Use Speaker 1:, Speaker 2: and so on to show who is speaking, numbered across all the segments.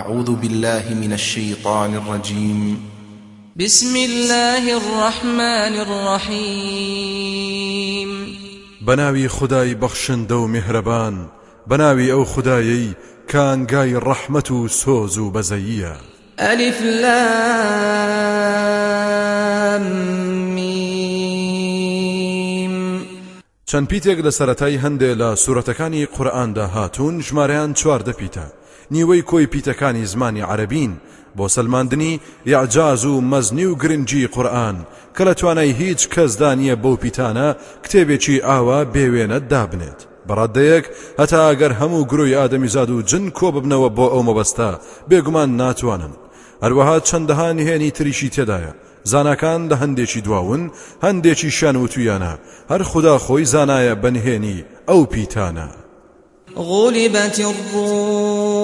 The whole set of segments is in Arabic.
Speaker 1: أعوذ بالله من الشيطان الرجيم
Speaker 2: بسم الله الرحمن الرحيم
Speaker 1: بناوي خداي بخشن دو مهربان بناوي أو خدايي كان قاي الرحمة سوزو بزيية
Speaker 2: ألف لام
Speaker 1: ميم چەند پیتێک لە سەتای هەندێک لە سوورەتەکانی قورآاندا هاتوون ژمارەیان چواردە پیتە نیوەی کۆی پیتەکانی زمانی عربین بۆ سلماندنی یاعجاز و مەزنی و گرنگی قورآن کە لە توانای هیچ کەسدا نییە بەو پیتانە کتێبێکی ئاوا بێوێنە دابنێت بەڕادەیەک هەتا ئەگەر هەموو گروی ئادەمیزاد و جن کۆ ببنەوە بۆ ئەو مەبەستا بێگومان ناتوانن هەروەها چەندەها نهێنی تریشی تێدایە زانکان لە هەندێکی دواون هەندێکی شان وتویانە هەر خدا خۆی زانایە بەنهێنی ئەو پیتانە
Speaker 2: غولبەتی ڕوو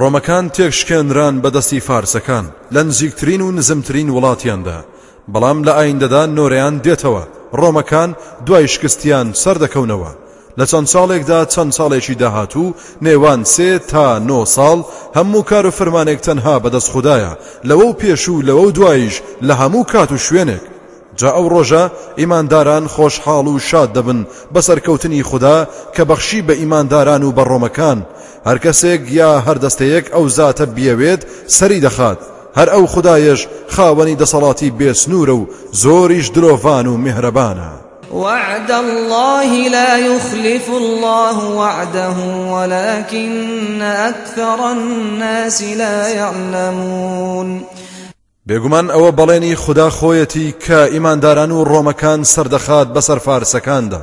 Speaker 1: ڕۆمەکان تێکشکێنران بەدەستی فارسەکان لە نزیکترین و نزمترین وڵاتیاندا بەڵام لە ئایندەدا نۆرەیان دێتەوە ڕۆمەکان دوای شکستیان سەردەکەونەوە لە چەند ساڵێکدا چەند ساڵێکی داهاتوو نێوان سێ تا نۆ ساڵ هەموو کار و فرمانێک تەنها بەدەست خوددایە لەوە و پێش و لەوە و دوایش لە هەموو کات و شوێنێک جا ئەو داران خوش خۆشحاڵ و شاد دەبن بەسەرکەوتنی خوددا کە بەخشی بە ئیمانداران و هر کسیگ یا دستیگ او ذات بیوید سری دەخات هر او خدایش خاوەنی دەسەڵاتی بێسنوورە و نورو درۆڤان و مهربانا
Speaker 2: وعد الله لا يخلف الله وعده ولكن أكثر الناس لا يعلمون
Speaker 1: بێگومان ئەوە بەڵێنی خدا خۆیەتی کە ئیمانداران و ڕۆمەکان سەردەخات بەسەر فارسەکاندا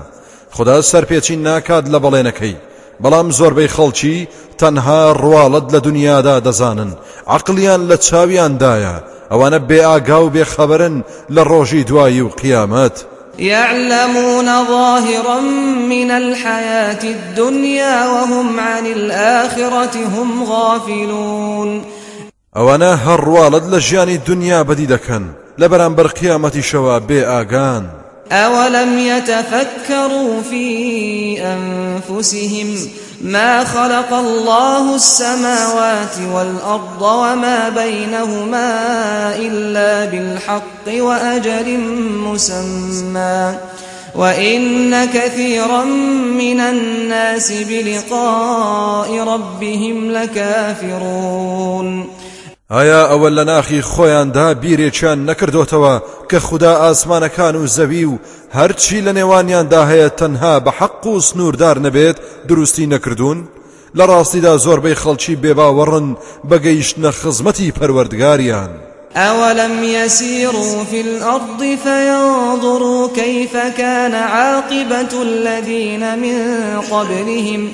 Speaker 1: خدا سەرپێچی ناکات لە بەڵێنەکەی بەڵام زۆربەی خەڵکی تەنها ڕواڵەت لە دنیادا دەزانن عقلیان لە چاویاندایە ئەوانە بێ ئاگا و بێخەبەرن لە ڕۆژی دوایی و قیامەت
Speaker 2: يعلمون ظاهرا من الحياة الدنيا وهم عن الآخرة هم غافلون
Speaker 1: اوانا هر والد ژیانی الدنيا بديدكن لبران بر قيامتي قیامەتیشەوە بێ ئاگان
Speaker 2: ئەوەلم يتفكر في أنفسهم ما خلق الله السماوات والأرض وما بينهما إلا بالحق وأجل مسمى وإن كثيرا من الناس بلقاء ربهم لكافرون
Speaker 1: ئایا ئەوە لە ناخی خۆیاندا بیرێکیان نەکردوتەوە کە خوددا ئاسمانەکان و زەوی و هەرچی لە نێوانیاندا هەیە تەنها بە حەق و سنووردار نەبێت دروستی نەکردوون لە ڕاستیدا زۆربەی خەڵکی بێباوەڕن بەگەیشتە خزمەتی پەروەردگاریان.
Speaker 2: أولم يسيروا في الأرض فينظروا كيف كان عاقبة الذين من قبلهم ؟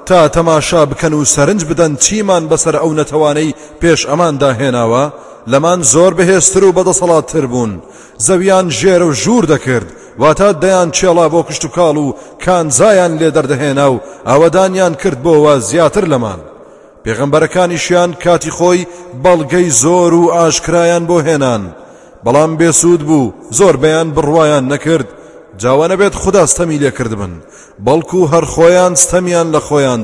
Speaker 1: تا تەماشا بکەن و سەرنج بدەن چیمان بەسەر ئەو نەتەوانەی پێش ئەماندا هێناوە لەمان زۆر بەهێستر و بەدەسەڵاتتر بوون زەویان ژێرە و ژوور دەکرد واتە دەیان چێڵا بۆ کشت و کاڵ و کانزایان لێ دەردەهێنا و ئەوەدانیان کرد بۆەوە زیاتر لەمان پێغەمبەرەکانیشیان کاتی خۆی بەڵگەی زۆر و ئاشکرایان بۆ هێنان بەڵام بێسوود بوو زۆر بەیان بڕوایان نەکرد جاوانە بێت خدا ستەمی لێکرد بن بەڵکو هەر خۆیان ستەمیان لە خۆیان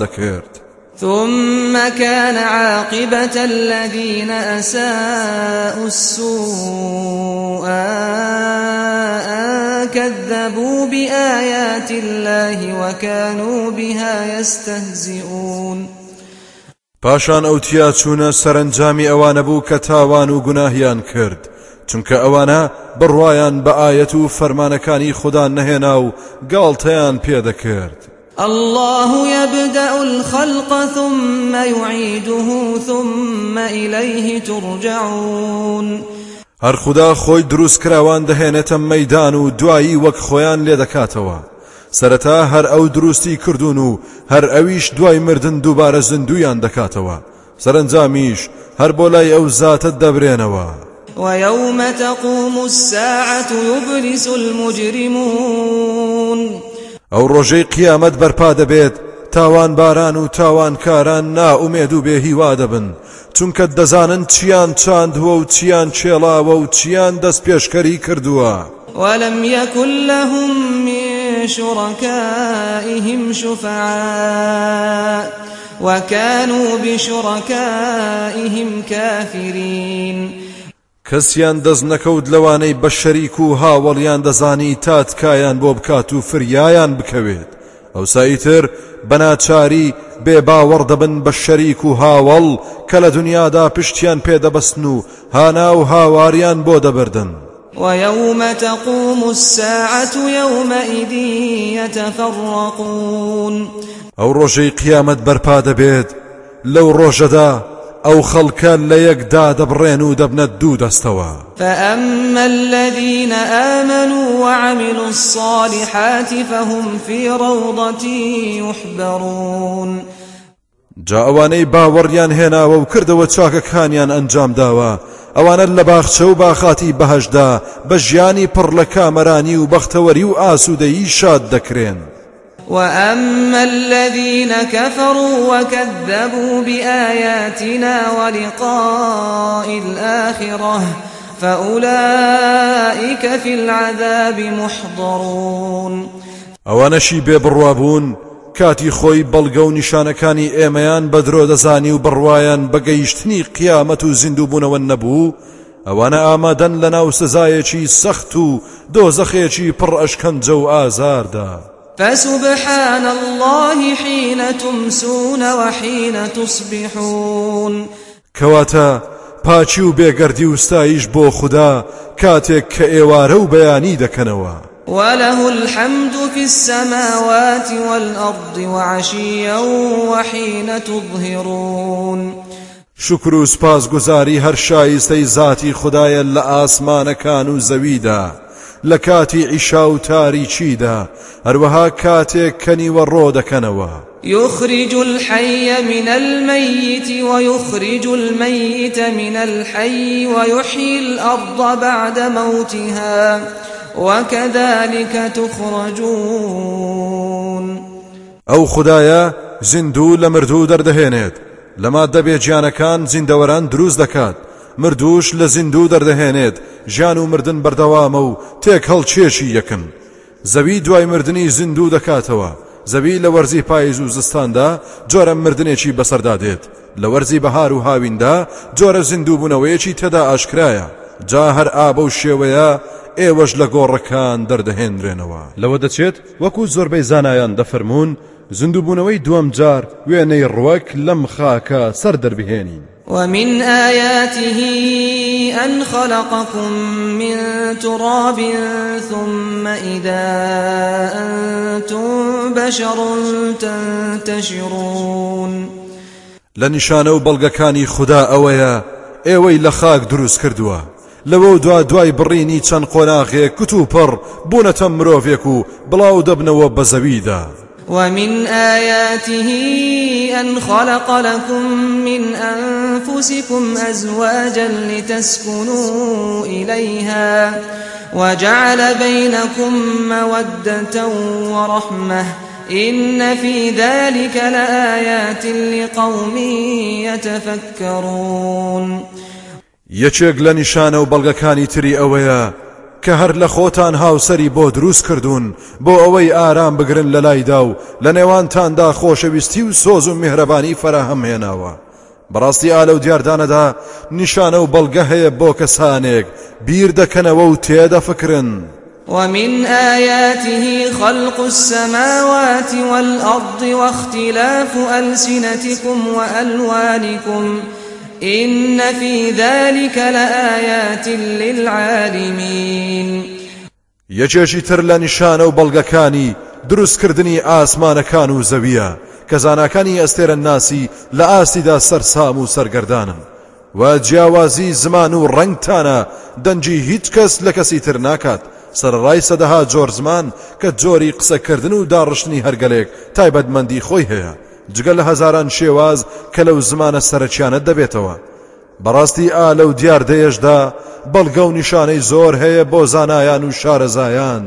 Speaker 2: ثم كان عاقبة الذين أساءوا السوء كذبوا بآيات الله وكانوا بها يستهزئون
Speaker 1: باشان ئەوتیا سرنجامي أوانبو كتاوانو قناهيان كرد چونکە ئەوانە بڕواان بە ئاەت و فەرمانەکانی خوددا نەهێنا و گاڵتەیان پێدەکرد.
Speaker 2: الله يبدأ الخلق ثم يعيده ثم إليه ترجعون
Speaker 1: هەر خدا خۆی دروست کراوان دەهێنێتە مەدان و دوایی وەک خۆیان لێ دەکاتەوە سەرەتا هەر ئەو دروستی کردوون و هەر ئەویش دوای مردن دووبارە زندویان دەکاتەوە سەرنجامیش هەر بۆ لای ئەو زاتە دەبرێنەوە.
Speaker 2: ويوم تقوم الساعة يبرز المجرمون
Speaker 1: او رجي قيامت بەرپا بيت تاوان باران و كاران ناومێد و بێهیوا وادبن چونکە دزانن چیان چاند و چیان چلا و چیان دەست پێشکەری کردوا
Speaker 2: ولم يكن لهم من شركائهم شفعاء وكانوا بشركائهم كافرين
Speaker 1: کەسیان دەست نەکەوت لەوانەی بە شەریک و هاوەڵیان دەزانی تاتکایان بۆ بکات و فریایان بکەوێت ئەوساییتر بەناچاری بێ باوەڕ دەبن بە شەریک و هاوڵ کە لە دنیادا پشتیان پێدەبەستن و هانا و هاواریان بۆ دەبردن
Speaker 2: ويوم تقوم الساعة يومئذ يتفرقون
Speaker 1: أو رجي قيامة برپا دەبێت لەو ڕۆژەدا ئەو خەڵکە لە یەکدا دەبڕێن و دەبنە دوو دەستەوە
Speaker 2: فأما الذين آمنوا وعملوا الصالحات فهم في روضة يحبرون
Speaker 1: جا ئەوانەی باوەڕیان هێناوە و کردەوە چاکەکانیان ئەنجام داوە ئەوانە لە باخچە و باخاتی بەهشدا بە ژیانی پڕ لە کامەرانی و بەختەوەری و ئاسوودەیی شاد دەکرێن.
Speaker 2: وأما الذين كفروا وكذبوا بآياتنا ولقاء الآخرة فأولئك في العذاب محضرون
Speaker 1: ئەوانەشی بێبڕوابوون کاتی خۆی بەڵگە و نیشانەکانی ئێمەیان بەدرۆ بدرو دزاني وبروايان بقيشتني قيامه و والنبو نەبوو، ئەوانە ئامادەن لە ناو سزایەکی سەخت و دۆزەخێکی پڕ ئەشکەنجە
Speaker 2: فسبحان الله حين تمسون وحين تصبحون
Speaker 1: كواتا پاچی و بێگەردی بو خدا خوددا کاتێک کە ئێوارە و
Speaker 2: وله الحمد في السماوات والأرض وعشيا وحين تظهرون
Speaker 1: شكر سپاس سپاسگوزاری هر شایستەی ذاتی خدای لە ئاسمانەکان و لكاتي کاتی تاري چيدا اروها كاتي كني ورودا كنوا
Speaker 2: يخرج الحي من الميت ويخرج الميت من الحي ويحيي الأرض بعد موتها وكذلك تخرجون
Speaker 1: او خدايا زندو لمردو دردهينيت لما لەما كان زندوران دروز دروست مردوش مردووش لە ژیان و مردن بەردەوامە و تێک هەڵچێشی یەکن زەوی دوای مردنی زیندوو دەکاتەوە زەوی لە وەرزی پاییز و زستاندا جۆرە مردنێکی بەسەردا دێت لە وەرزی بەهار و هاویندا جۆرە زیندوو بوونەوەیەکی تێدا ئاشکرایە جا هەر ئابە و شێوەیە ئێوەش لە گۆڕەکان دەردەهێنرێنەوە لەوە دەچێت وەکو زۆربەی زانایان دەفەرمونون زیندوو بوونەوەی دووەم جار وێنەی ڕوەک لەم خاکە سەر دەربهێنین
Speaker 2: ومن آياته أن خلقكم من تراب ثم إذا أنتم بشر تنتشرون
Speaker 1: لە بلغكاني خدا اويا اي ئەوەیە خاك دروس خاک لو دوا دواي بريني چەند كتوبر کت و پڕ بوونەتە مرۆڤێک و
Speaker 2: ومن آياته أن خلق لكم من أنفسكم أزواجا لتسكنوا إليها وجعل بينكم مودة ورحمة إن في ذلك لآيات لقوم يتفكرون
Speaker 1: يشيق لنشانه بلغكاني تري أويا کە هەر لە خۆتان هاوسری بۆ دروست کردوون بۆ ئەوەی ئارام بگرن لە لایدا و لە نێوانتاندا خۆشەویستی و سۆز و میهرەبانی فەرەهەمهێناوە بەڕاستی ئالە و دیاردانەدا نیشانە و بەڵگە هەیە بۆ کەسانێک بیر دەکەنەوە و تێدەفکرن.
Speaker 2: ومن آياته خلق السماوات والأرض واختلاف ألسنتكم وألوانكم وألوانكم إن في ذلك لآيات للعالمين
Speaker 1: یەکێکی تر لە نیشانە و بەڵگەکانی دروستکردنی ئاسمانەکان و زەویە کە زانەکانی ئەستێرە ناسی لە ئاستیدا سەرسام و سەرگەردانن و جیاوازی زمان و ڕنگتانە دەنجی هیچ کەس لە کەسی تر ناکات سەرڕای سەدەها جۆر زمان کە جۆری قسەکردن و داڕشتنی هەرگەلێک تایبەتمەندی خۆی هەیە جگە لە هەزاران شێواز کە لەو زمانە سەرچیانە دەبێتەوە بەڕاستی ئا لەو دیار دێشدا بەڵگە و نیشانەی زۆر هەیە بۆ زانایان و شارەزایان.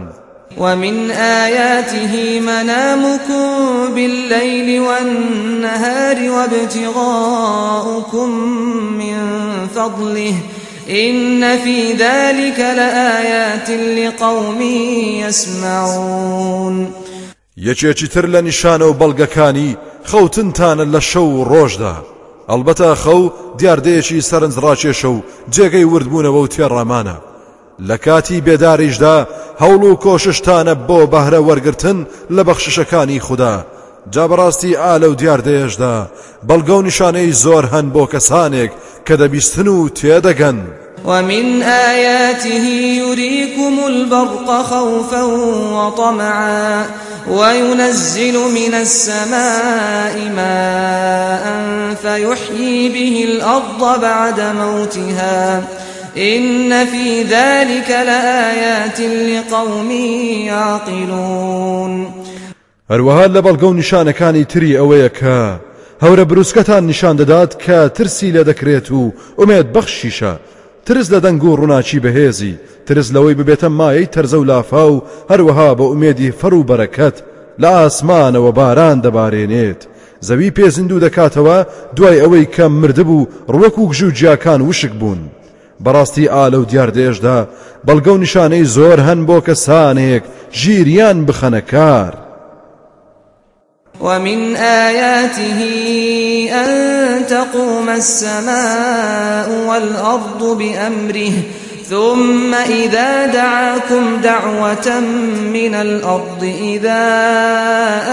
Speaker 2: ومن آياته منامكم بالليل والنهار وابتغاؤكم من فضله إن في ذلك لآيات لقوم يسمعون
Speaker 1: يجيتر لنشانه بلغكاني خەوتنتانە لە شەو و ڕۆژدا ئەلبەتە خەو دیاردەیەکی سەرنج ڕاکێشە و جێگەی وردبوونەوە و تێڕەمانە لە کاتی بێداریشدا هەوڵ و کۆششتانە بۆ بەهرە وەرگتن لە بەخششەکانی خوددا جا بەڕاستی ئالە و دیاردەیەشدا بەڵگە و نیشانەی زۆر هەن بۆ کەسانێک کە دەبیستن و تێدەگەن
Speaker 2: ومن آياته يريكم البرق خوفا وطمعا وينزل من السماء ماء فيحيي به الأرض بعد موتها إن في ذلك لآيات لقوم يعقلون
Speaker 1: هەروەها لە بەڵگە و نیشانەکانی تری أويكا کە هەورە بروسکەتان كا ترسي کە ترسی لە ترس لە دەنگ و ڕووناچی بەهێزی ترس لەوەی ببێتە مایەی تەرزە و لافا و هەروەها بە ئومێدی فەر و بەرەکەت لە ئاسمانەوە باران دەبارێنێت زەوی پێزیند و دەکاتەوە دوای ئەوەی کەم مردبوو ڕوەک و گژ و جیاکان وشک بوون بەڕاستی ئالە و دیاردێشدا بەڵگە و نیشانەی زۆر هەن بۆ کەسانێک ژیریان
Speaker 2: بخەنەکار. ومن آياته أن تقوم السماء والأرض بأمره ثم إذا دعاكم دعوة من الأرض إذا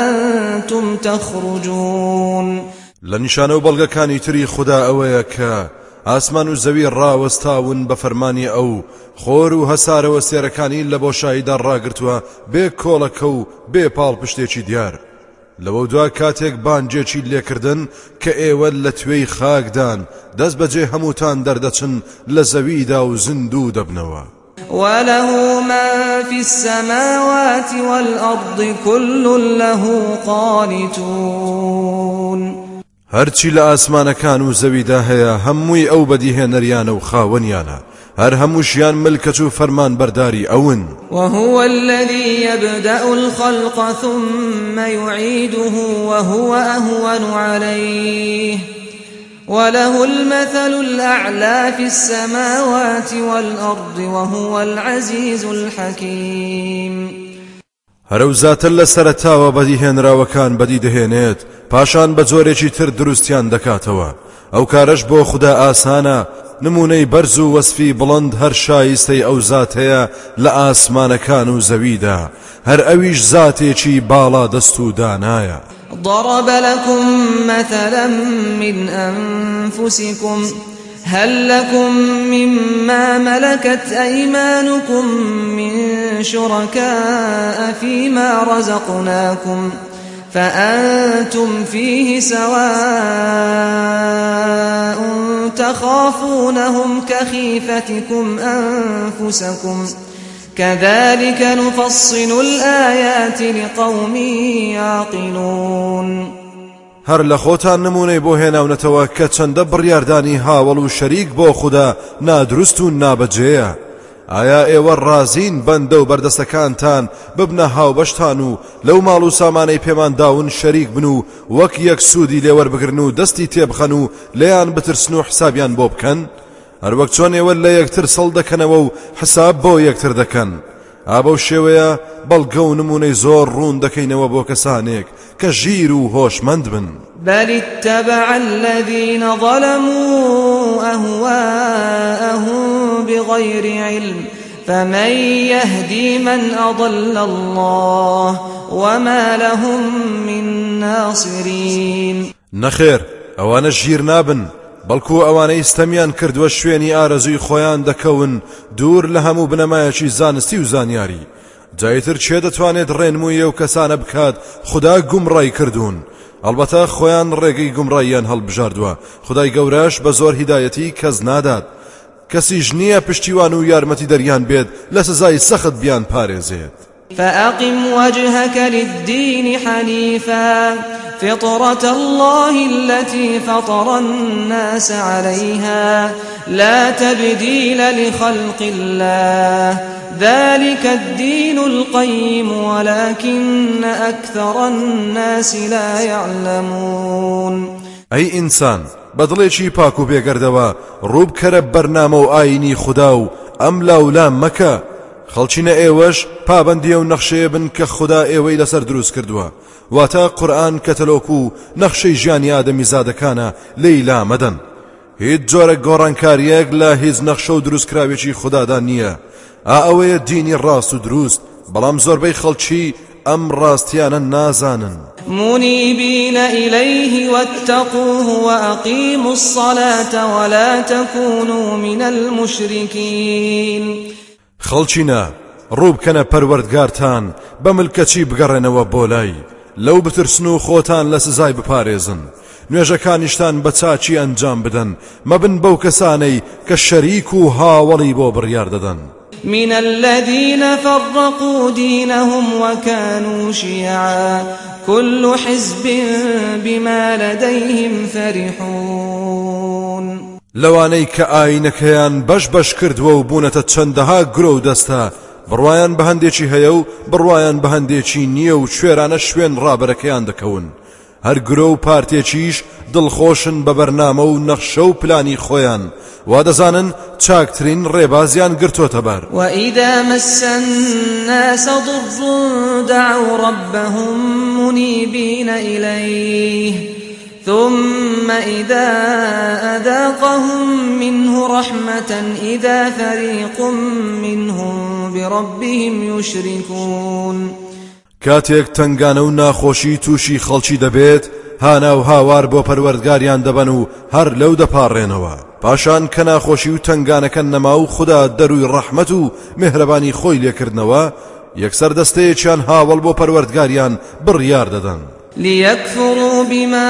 Speaker 2: أنتم تخرجون
Speaker 1: بلغا كاني تري خدا أويكا آسمان و را وستاون بە أو خورو هسار و هەسارەوە سێرەکانی لە بۆشاییدا ڕاگرتووە بێ کۆڵەکە و لەوە دوا کاتێک بانجێکی لێکردن کە ئێوە لە توێی خاکدان دەست بەجێ هەمووتان دەردەچن لە زەویدا و زیندوو دەبنەوە
Speaker 2: وله من في السماوات والأرض كل له قانتون
Speaker 1: هەرچی لە ئاسمانەکان و زەویدا هەیە هەمووی ئەو بەدیهێنەریانە و خاوەنیانە هر هموشيان ملكتو فرمان برداري اون
Speaker 2: وهو الذي يبدأ الخلق ثم يعيده وهو أهون عليه وله المثل الأعلى في السماوات والأرض وهو العزيز الحكيم
Speaker 1: هەرو زاتە لە سەرتاوە بەدیهێنراوەکان بەدی دەهێنێت پاشان بزوري چي تر درستيان دكاتوا او كارش بو خدا آسانا نمونەی برزو و بلند هر هەر او ذاته لآسمان هەیە لە هر اویش ذاته چی بالا دستو باڵا
Speaker 2: ضرب لكم مثلا من أنفسكم هل لكم مما ملكت أيمانكم من شركاء فيما رزقناكم ؟ فأنتم فيه سواء تخافونهم كخيفتكم أنفسكم كذلك نفصل الآيات لقوم يعقلون
Speaker 1: هر لخوتان نمونه نمونەی بۆ هێناونەتەوە دبر يارداني بڕیاردانی هاوڵ و شەریک نادرستو خوددا ئایا ئێوە ڕازین بەندە و بەردەستەکانتان ببنە هاوبەشتان و لەو ماڵ و سامانەی پێمان داون شەریک بن و وەک یەک سوودی لێوەربگرن و دەستی تێبخەن و لەیان بترسن و حسابیان بۆ بکەن هەروەک چۆن ئێوە لە یەکتر سەڵ دەکەنەوە و حساب بۆ یەکتر دەکەن ئابە و شێوەیە بەڵگە و نمونەی زۆر ڕوون دەکەینەوە بۆ کەسانێک کە ژیر و هۆشمەند بن
Speaker 2: بەریتەبع الذینە ظەلموا ئەهواءهم بغير علم فمن يهدي من أضل الله وما لهم من ناصرين
Speaker 1: نخير أوانا جير نابن بەڵکو ئەوانەی ئستەمیان کردووە شوێنی ئارەزوی خۆیان دەکەون دوور لە هەموو بنەمایەکی زانستی و زانیاری جایتر چێ دەتوانێت ڕێنمویە و کەسانە بکات خدا گومڕای کردوون ئەلبەتە خۆیان ڕێگەی گومڕاییان هەڵبژاردووە خدای گەورەش بە زۆر هیدایەتی کەس نادات کەسیش نییە پشتیوان و دريان بيد لس زاي سخت بيان بیان پارێزێت
Speaker 2: فأقم وجهك للدين حنيفا فطرة الله التي فطر الناس عليها لا تبديل لخلق الله ذلك الدين القيم ولكن أكثر الناس لا يعلمون
Speaker 1: أي إنسان بەدڵێکی پاک و بێگەردەوە ڕووبکەرە بەرنامە و ئاینی خوددا و ئەم لاولام مەکە خەڵچینە ئێوەش پابندیە و نەخشەیە بن کە خوددا ئێوەی لەسەر دروست کردووە واتە قورآن کەتەلۆک و نەخشەی ژیانی ئادەمی زادەکانە لەیلا مەدەن هیچ جۆرە گۆڕانکاریەک لە هیچ نەخشە و دروستکراوێکی خوددادا نییە ئا ئەوەیە دینی ڕاست و دروست بەڵام زۆربەی خەڵکی ئەم ڕاستیانە نازانن
Speaker 2: منیبینە ئیلەیهی وەتەقوه وەقیم و سەڵەتە وەلاتەکون و منە المشرین
Speaker 1: خەڵچینە ڕووبکەنە پەروەردگارتان بە ملکەچی بگەڕێنەوە بۆ لای لەو بترسن و خۆتان لە سزای بپارێزن نوێژەکانیشتان بە چاچی ئەنجام بدەن مەبن بەو کەسانەی کە شەریک و هاوەڵی بۆ بڕیار دەدەن.
Speaker 2: من الذين فرقوا دينهم وكانوا شيعا كل حزب بما لديهم فرحون
Speaker 1: لواني کە كيان باش باش کرد و بوونەتە چەندەها گرۆ و دەستە بڕواان بە هەندێکی هەیە و بڕواان بە هەندێکی نییە و شوێرانە هەر گرۆ و پارتێکیش دڵخۆشن به برنامه و نەخشە و پلانی خۆیان وا دەزانن چاکترین تبر
Speaker 2: و بەر مسن ناس سەدڵدا دعو ربهم منیبین ئیلەی ثم إذا أذاقهم منه رحمة إذا فريق منهم بربهم يشركون
Speaker 1: کاتێک تنگانە و ناخۆشی تووشی خەڵکی دەبێت هاناو هاوار بۆ پەروەردگاریان دەبەن و هەر لەو دەپارڕێنەوە پاشان کە ناخۆشی و تنگانەکە نەما و خوددا دەروی ڕەحمت و مهرەبانی خۆی لێکردنەوە یەکسەر دەستەیەکیان هاوڵ بۆ پەروەردگاریان بڕیار دەدەن.
Speaker 2: ليكفروا بما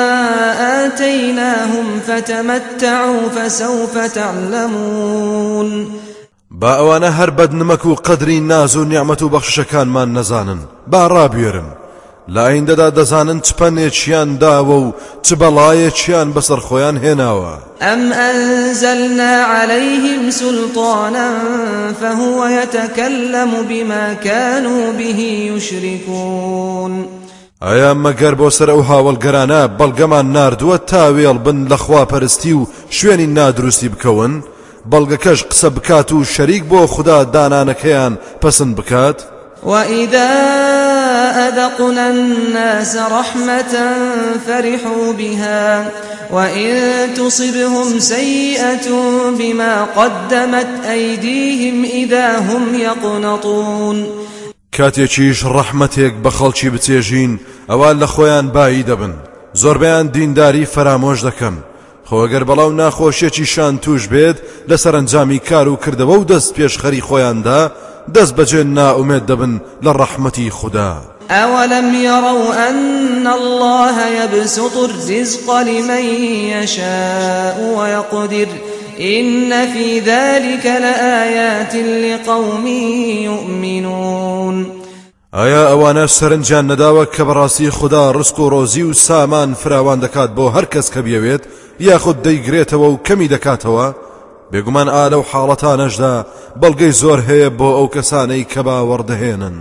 Speaker 2: آتيناهم فتمتعوا فسوف تعلمون
Speaker 1: با ئەوانە هەر بەدنمەک و قدری ناز و نیعممەت و بەخشەکانمان نەزانن با ڕابێرم لایندەدا دەزانن چپەنێکیان داوە و چ بەڵایەکیان بەسەر خۆیان هێناوە
Speaker 2: ئەم ئەزەلنا عليهلەیهم سلطانە فهوەتەکەلم و بیمەکەن و بهی وشریکون.
Speaker 1: ئایا مەگەر بۆ سەر ئەو هاوڵگەرانە بەڵگەمان نردووە تا وێڵ بن لە خواپەرستی و شوێنی نادروستی بکەون؟ بلغكش قسە بکات و شەریک بۆ خوددا دانانەکەیان پسند بکات
Speaker 2: وإذا أذقنا الناس رحمة فرحوا بها وإن تصبهم سيئة بما قدمت أيديهم إذا هم يقنطون
Speaker 1: کاتێکیش رحمتك بە خەڵکی بچێژین ئەوان لە خۆیان بایی دەبن زۆربیان دینداری فەرامۆش دەکەن خو اگر بلاو نخوشی چی شان توش بید لسر انجامی کارو کرده و دست پیش خری پێشخەری خۆیاندا دەست بەجێ ناومێت دەبن لە ڕەحمەتی خوددا.
Speaker 2: أولم یرو أن الله یبسط الرزق لمن یشاء و یقدر این فی ذالک لآیات لقوم یؤمنون
Speaker 1: آیا اوانه سرنجان نداوه کە بەڕاستی خدا رزق و روزی و سامان فراوان دکات بۆ هەر کەس کە بیەوێت یاخود دەیگرێتەوە و کەمی دەکاتەوە بێگومان آلو لەو حاڵەتانەشدا بەڵگەی زۆر زور هيبو أو كساني كبا باوەڕدەهێنن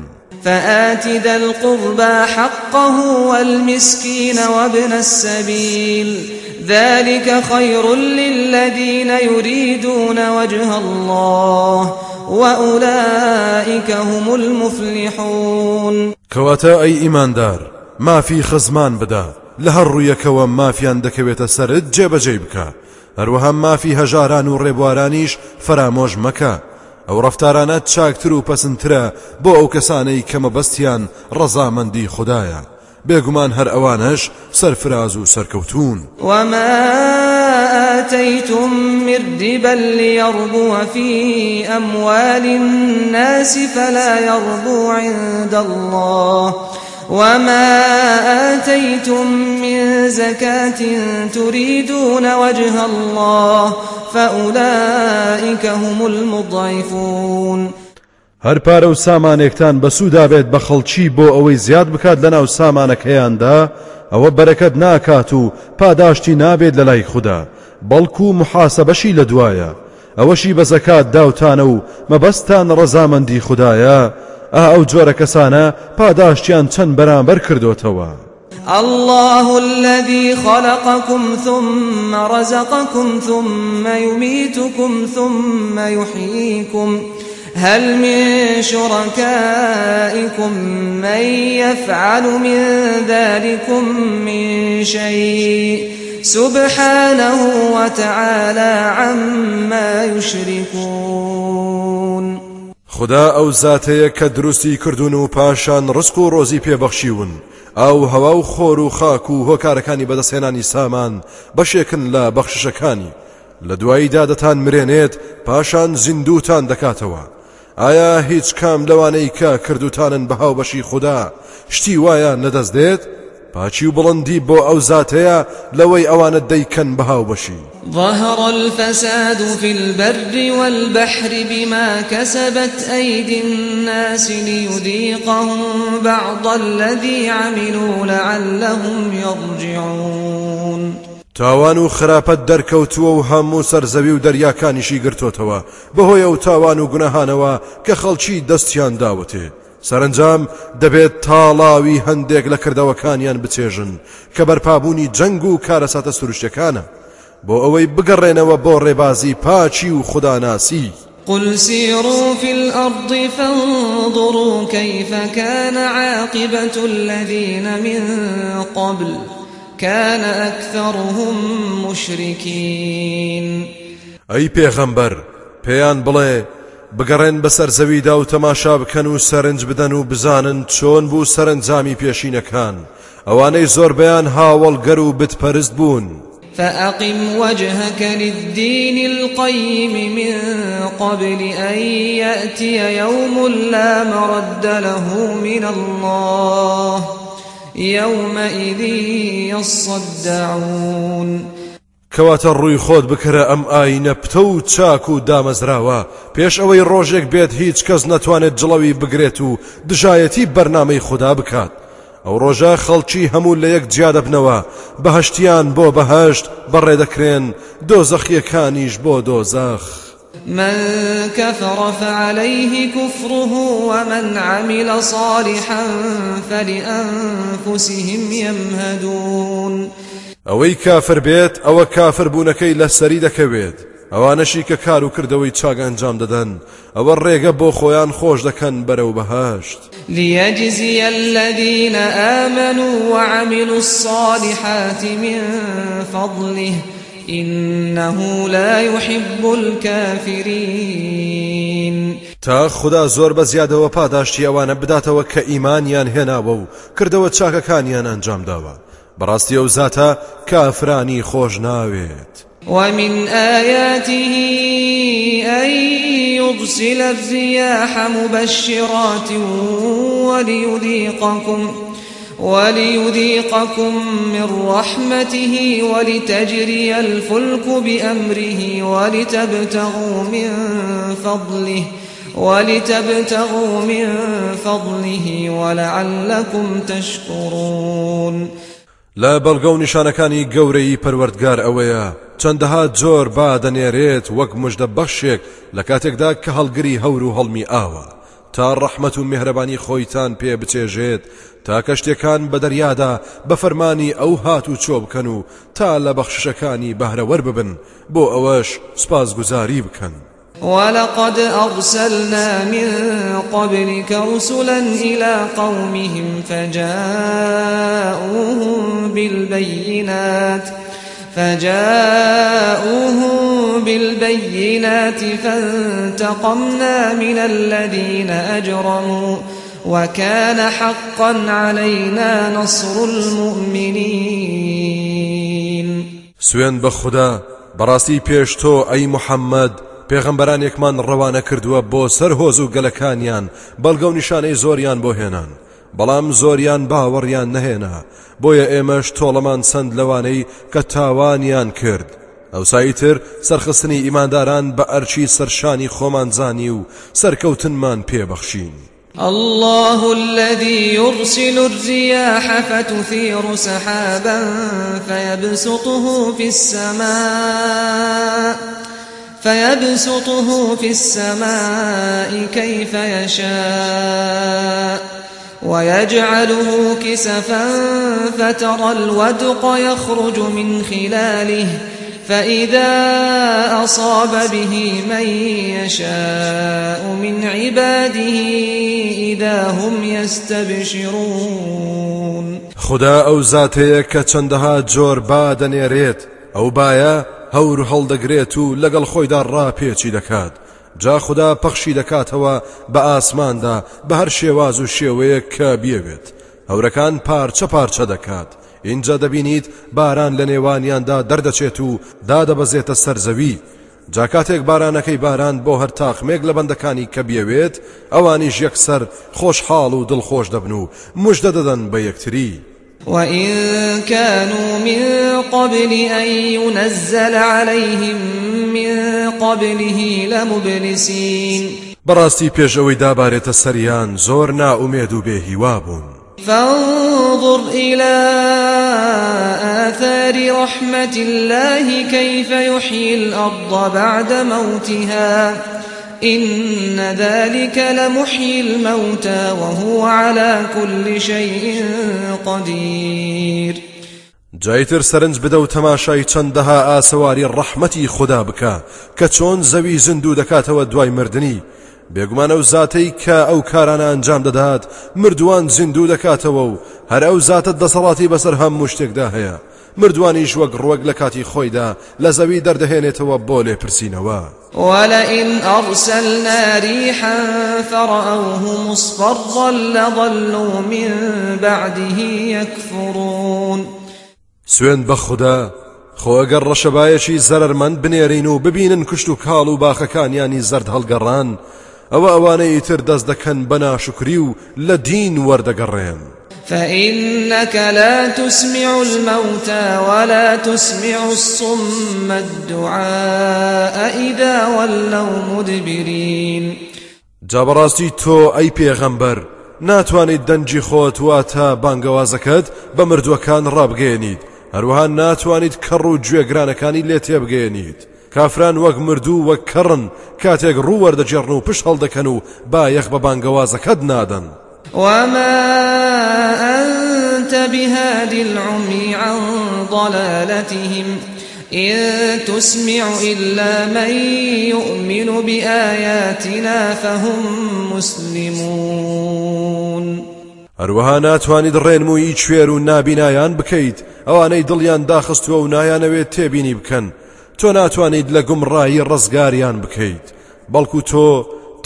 Speaker 2: فآت ذا القربى حقه والمسكين وابن السبيل ذلك خير للذين يريدون وجه الله وأولئك هم المفلحون
Speaker 1: كواتا أي إيمان دار ما في خزمان بدأ لهر لە هەر ڕوویەکەوە مافیان دەکەوێتە سرت جێبەجێ بکە هەروەها مافی هجاران و ڕێبوارانیش فرامۆژ مەکە ئەو ڕفتارانە چاکتر و پەسنترە بۆ ئەو کەسانەی کەمە بەستیان ڕەزامەندی خدایە بێگومان هەر ئەوانش سەرفراز و سەرکەوتون
Speaker 2: وەمە آتيتم من ربا ليربو في أموال الناس فلا يربو عند الله وما آتيتم من زكاة تريدون وجه الله فأولئك هم المضعفون
Speaker 1: هەر پارە و سامانێکتان بەسوودابێت بە خەڵکی بۆ ئەوەی زیاد بکات لە ناو سامانەکەیاندا ئەوە بەرەکەت ناکات و پاداشتی نابێت لە لای خوددا بەڵکو و محاسەبەشی لە دوایە ئەوەشی بەزەکات داوتانە و مەبەستان ڕەزامەندی خوددایە ئەو آه، جۆرە کەسانە پاداشتیان چەند کردو توا
Speaker 2: الله الذي خلقكم ثم رزقكم ثم يميتكم ثم يحييكم هل من شركائكم من يفعل من ذلكم من شيء سبحانه وتعالى عما يشركون
Speaker 1: خدا ئەو زاتەیە کە دروستی کردوون و پاشان ڕسک و ڕۆزی پێبەخشیون ئەو هەوا و خۆر و خاک و هۆکارەکانی بەدەستێنانی سامان بەشێکن لە بەخشەکانی لە دواییدا دەتان مرێنێت پاشان زیندوتان دەکاتەوە ئایا هیچ کام لەوانەی کە کردوتانن بەهاو بەشی خوددا شتی وایە نەدەست دێت؟ باشيو بلندي بو او ئەو لوي اوان الديكن
Speaker 2: بهاو بشي ظهر الفساد في البر والبحر بما كسبت أيدي الناس ليذيقهم بعض الذي عملوا لعلهم يرجعون
Speaker 1: تاوانو و خراپەت دەرکەوتووە و هەموو سەرزەوی و دەریاکانیشی گرتوتەوە بەهۆی ئەو تاوان و گونەهانەوە کە خەڵکی دەستیان سەرنجام دەبێت تاڵاوی هەندێک لە کردەوەکانیان بچێژن کە بەرپابوونی جەنگ و کارەساتە سروشتەکانە بۆ ئەوەی بگەڕێنەوە بۆ ڕێبازی پاچی و خوداناسی
Speaker 2: قل سيروا في الأرض فانظروا كيف كان عاقبة الذين من قبل كان أكثرهم مشركين
Speaker 1: أي پیغمبر پیان بڵێ بگرن بسر زویده و تماشا بکن و سرنج بدن و بزانن چون بو سرنجامی پیشی نکن اوانه زور بیان بەیان هاوڵگەر و پرست بون
Speaker 2: فأقم وجهك للدين القيم من قبل أن يأتي يوم لا مرد له من الله يومئذ يصدعون
Speaker 1: کەواتە ڕووی خۆت بکرە ئەم ئاینە پتە و چاک و دامەزراوە پێش ئەوەی ڕۆژێک بێت هیچ کەس نەتوانێت جڵەوی بگرێت و دژایەتی بەرنامەی خوددا بکات ئەو ڕۆژە خەڵکی هەموو لە یەک جیادەبنەوە بەهشتیان بۆ بەهشت بەڕێدەکرێن دۆزەخیەکانیش بۆ دۆزەخ
Speaker 2: من كفر فعليه كفره ومن عمل صالحا فلأنفسهم يمهدون
Speaker 1: ئەوەی کافر بێت ئەوە کافر بوونەکەی لەسەری دەکەوێت ئەوانەشی کە کار و کردەوەی چاگ ئەنجام دەدەن ئەوە ڕێگە بۆ خۆیان خۆش دەکەن بەرەو بەهاشت
Speaker 2: لیەجززیە الذيە ئەمن و وعمل و الصالحاتی من فضله إنه لا يحب الكافرين
Speaker 1: تا خدا زۆر بە زیادەوە پاداشتی ئەوانە بداتەوە کە ئیمانیان هێناوە و کردەوە چاکەکانیان ئەنجام داوە. براستي ئەو زاتە کافرانی
Speaker 2: ومن آياته أن يرسل الرياح مبشرات وليذيقكم وليذيقكم من رحمته ولتجري الفلك بأمره ولتبتغوا من فضله ولتبتغوا من فضله ولعلكم تشكرون
Speaker 1: لە بەڵگە و نیشانەکانی گەورەی پەروەردگار ئەوەیە چەندەها جۆر با دەنێرێت وەک مژدە بەخشێک لە کاتێکدا کە هەڵگری هەور و هەڵمی ئاوە تا ڕەحمت و میهرەبانی خۆیتان پێ بچێژێت تا کەشتێکان بە دەریادا بە فەرمانی ئەو هات و چۆ بکەن و تا لە بەخشەکانی بەهرەوەەر ببن بۆ ئەوەش سپاس گوزاری بکەن.
Speaker 2: ولقد أرسلنا من قبلك رسلا إلى قومهم فجاءوهم بالبينات فجاءوهم بالبينات فانتقمنا من الذين أجرموا وكان حقا علينا نصر المؤمنين
Speaker 1: سوين بخدا براسي بيشتو اي محمد پێغەمبەرانێکمان ڕەوانە کردووە بۆ سەر هۆز و گەلەکانیان بەڵگە و نیشانەی زۆریان بۆ هێنان بەڵام زۆریان باوەڕیان نەهێنا بۆیە ئێمەش تۆڵەمان سند لەوانەی کە تاوانیان کرد ئەوساییتر سەرخستنی ئیمانداران بە ئەرچی سەرشانی خۆمانزانی و سەرکەوتنمان پێبەخشین.
Speaker 2: الله الذي يرسل الرياح فتثير سحابا فيبسطه في السماء فيبسطه في السماء كيف يشاء ويجعله كسفا فترى الودق يخرج من خلاله فإذا أصاب به من يشاء من عباده إذا هم يستبشرون
Speaker 1: خدا أو ذاته كتندها جور بادن يريد أو بايا هەور هەڵدەگرێت و لەگەڵ خۆیدا ڕاپێکی دەکات جا خوددا پەخشی دەکاتەوە بە ئاسماندا بە هەر شێواز و شێوەیە کە بیەوێت هەورەکان پارچە پارچە دەکات اینجا دەبینیت باران لە نێوانیاندا دەردەچێت و دادەبەزێتە سەرزەوی جاکاتێک بارانەکەی باران بۆ هەر تاخمێک لە بەندەکانی کە بێوێت ئەوانیش یەکسەر خۆشحاڵ و دڵخۆش دەبن و مژدە دەدەن بە
Speaker 2: یەکتری وإن كانوا من قبل أن ينزل عليهم من قبله لمبلسين
Speaker 1: براستي پێشەوەی دابارێتە سەریان زورنا ناومێد و بێهیوا
Speaker 2: فانظر إلى آثار رحمة الله كيف يحيي الأرض بعد موتها إن ذلك لمحيي الموتى وهو على كل شيء قدير
Speaker 1: جایتر سرنج بدو و چندها چەندەها ئاسەواری خدا خوددا بکە کە چۆن زەوی زندوو دەکاتەوە دوای مردنی بێگومانە و زاتەی کە ئەو کارانە ئەنجام دەدات مردووان زیندوو دەکاتەوە و هەر ئەو زاتت دەسەڵاتی بەسەر هەم مشتێکدا هەیە مردوانیش وەک ڕۆک لە کاتی خۆیدا لە زەوی دەردەهێنێتەوە بۆ لێپرسینەوە
Speaker 2: وەلئین ئەڕسەل ناریحا فەڕەوه مصفەڕە لەظەلوا من بعده یەکفرون
Speaker 1: سوێن بە خوددا خۆگەر ڕەشەبایەکی زەرمەند بنێرین و ببینن کشت و کاڵ و باخەکانیانی زرد هەڵگەڕان ئەوە ئەوانەی تر دەست دەکەن بەناشکری و لە دین وەردەگەڕێن.
Speaker 2: فإنك لا تسمع الموتى ولا تسمع الصم الدعاء إذا ولوا مدبرين
Speaker 1: جابراستي تو أي پیغمبر ناتوانیت دەنجی خۆت واتە بانگەوازەکەت بە مردووەکان ڕابگەێنیت هەروەها ناتوانیت کەڕ و گوێگرانەکانی لێ تێبگەێنیت کافران وەک مردوو وەک کڕن کاتێک ڕووەردەجێڕن و پشت هەڵدەکەن و با یەخ بە بانگەوازەکەت نادەن
Speaker 2: وما أنت بهاد العمي عن ضلالتهم إن تسمع إلا من يؤمن بآياتنا فهم مسلمون
Speaker 1: هەروەها ناتوانید ڕێنمو مو شوێر و نابینایان بکەیت ئەوانەی دڵیان داخستووە و نایانەوێت بكن تو تۆ ناتوانیت رأي گومڕایی ڕزگاریان بکەیت بەڵکو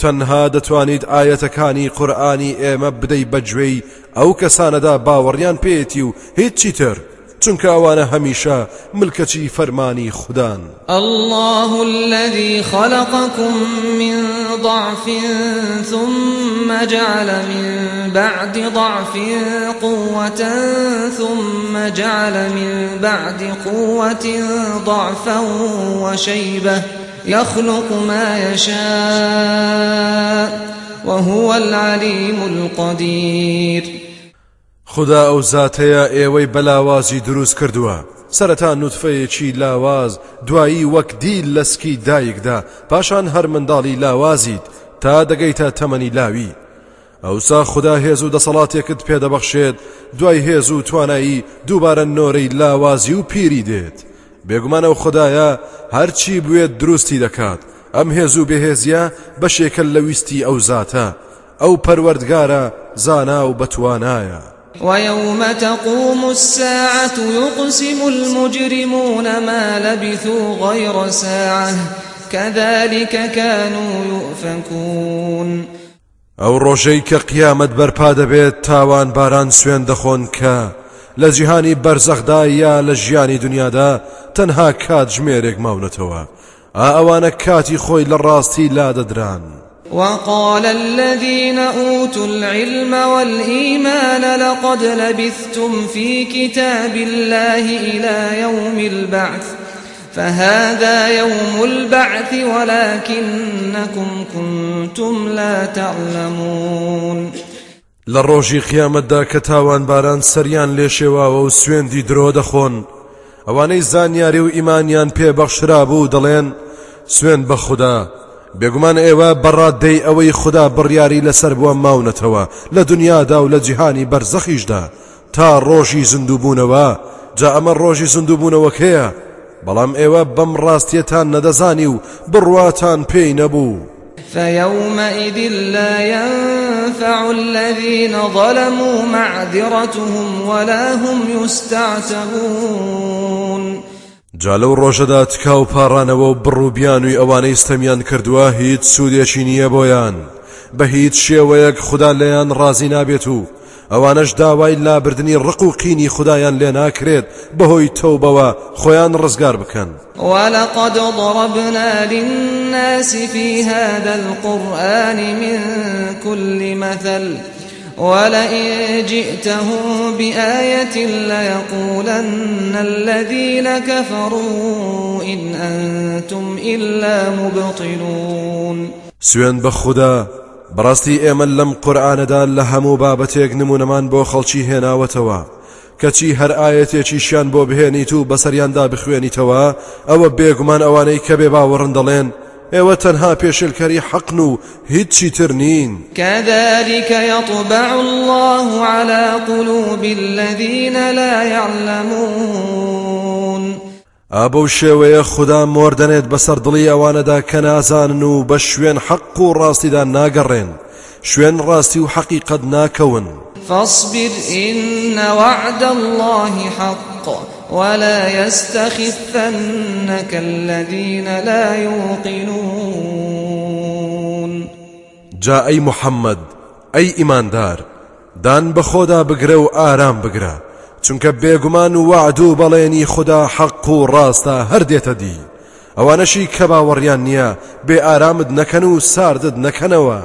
Speaker 1: تنها دەتوانیت ئاەتەکانی آية قورآانی إيه ئێمە بدەیت بەگوێی ئەو او باوەڕیان پێێتی و هیچی تر چونکە ئەوانە هەمیشە ملکەچی فەرمانی خوددان
Speaker 2: الله الذي خلقكم من ضعف ثم جعل من بعد ضعف قوة ثم جعل من بعد قوة ضعفا وشيبة يخلق ما يشاء وهو العليم القدير خدا
Speaker 1: ئەو زاتەیە ئێوەی بەلاوازی دروست کردووە سەرەتا نوتفەیەکی لاواز دوایی وەک دیل لەسکی دایکدا پاشان هەر منداڵی لاوازیت تا دەگەیتە تەمەنی لاوی ئەوسا خدا هێز و دەسەڵاتێکت پێدەبەخشێت دوای هێز و توانایی دووبارە نۆرەی لاوازی و پیری دێت بێگومانە و خدایە هەرچی بوێت دروستی دەکات ئەم هێز و بەهێزیە بەشێکە لە ویستی ئەو زاتە ئەو پەروەردگارە زانا و بەتوانایە
Speaker 2: ويوم تقوم الساعة يقسم المجرمون ما لبثوا غير ساعة كذلك كانوا يؤفكون
Speaker 1: ئەو ڕۆژەی کە قیامەت بەرپا دەبێت تاوان باران سوێن دەخۆن کە لجهاني برزخ دا یا لجهاني ژیانی دا تنها كات جميرك مونتوا آوانا كاتي خوي للراستي لا ددران
Speaker 2: وقال الذين أوتوا العلم والإيمان لقد لبثتم في كتاب الله إلى يوم البعث فهذا يوم البعث ولكنكم كنتم لا تعلمون
Speaker 1: لە ڕۆژی قیامەتدا کە تاوان باران سەریان لێشێواوە و سوێندی درۆ دەخۆن ئەوانەی زانیاری و ئیمانیان پێبەخشرا بوو دەڵێن سوێن بە خوددا بێگومان ئێوە بەڕاددەی ئەوەی خوددا بڕیاری لەسەر بووە ماونەتەوە لە دنیادا و لە جیهانی بەرزەخیشدا تا ڕۆژی زیندوبوونەوە جا ئەمە ڕۆژی زیندوبوونەوەکەیە بەڵام ئێوە بەم ڕاستیەتان نەدەزانی و بڕواتان پێی نەبوو.
Speaker 2: فيومئذ لا ينفع الذين ظلموا معذرتهم ولا هم يستعتبون
Speaker 1: جا لەو ڕۆژەدا تکاو پاڕانەوە و بڕووبیانووی ئەوانەی ستەمیان کردووە هیچ سوودێکی نییە بۆیان بە هیچ شێوەیەک خوددا لەیان ڕازی نابێت اوانش داوای لا بردنی و قینی خدایان کرد بهوی توبه و خویان رزگار بکن
Speaker 2: ولقد ضربنا للناس في هذا القرآن من كل مثل ولئن جئتهم بآية ليقولن الذين كفروا إن أنتم إلا مبطلون
Speaker 1: سوين بخدا بەڕاستی ئێمە لەم قورآانەدا لە هەموو بابەتێک نمونەمان بۆ خەڵکی هێناوەتەوە کەچی هەر ئاەتێکی شیان بۆ بهێنیت و بەسەریاندا بخوێنیتەوە ئەوە بێگومان ئەوانەی کە بێ باوەڕن دەڵێن ئێوە تەنها تنها حەقن الكري حقنو هيتشي ترنين
Speaker 2: كذلك يطبع الله على قلوب الذين لا يعلمون
Speaker 1: ابو شوي خدا خوددا بسر بەسەر وانا دا كان نازانن بشوين حق راسي دا و شوين راسي وحقيقه ناكون
Speaker 2: فاصبر إن وعد الله حق ولا يستخفنك الذين لا يوقنون
Speaker 1: جاء أي محمد أي إيمان دار دان بخودا بقرأ وآرام بقرأ چونکە بێگومان و وعدوو بەڵێنی خدا حەق و ڕاستە هەردێتە دی ئەوانەشی کە باوەڕیان نییە بێ ئارامت نەکەن و ساردت نەکەنەوە.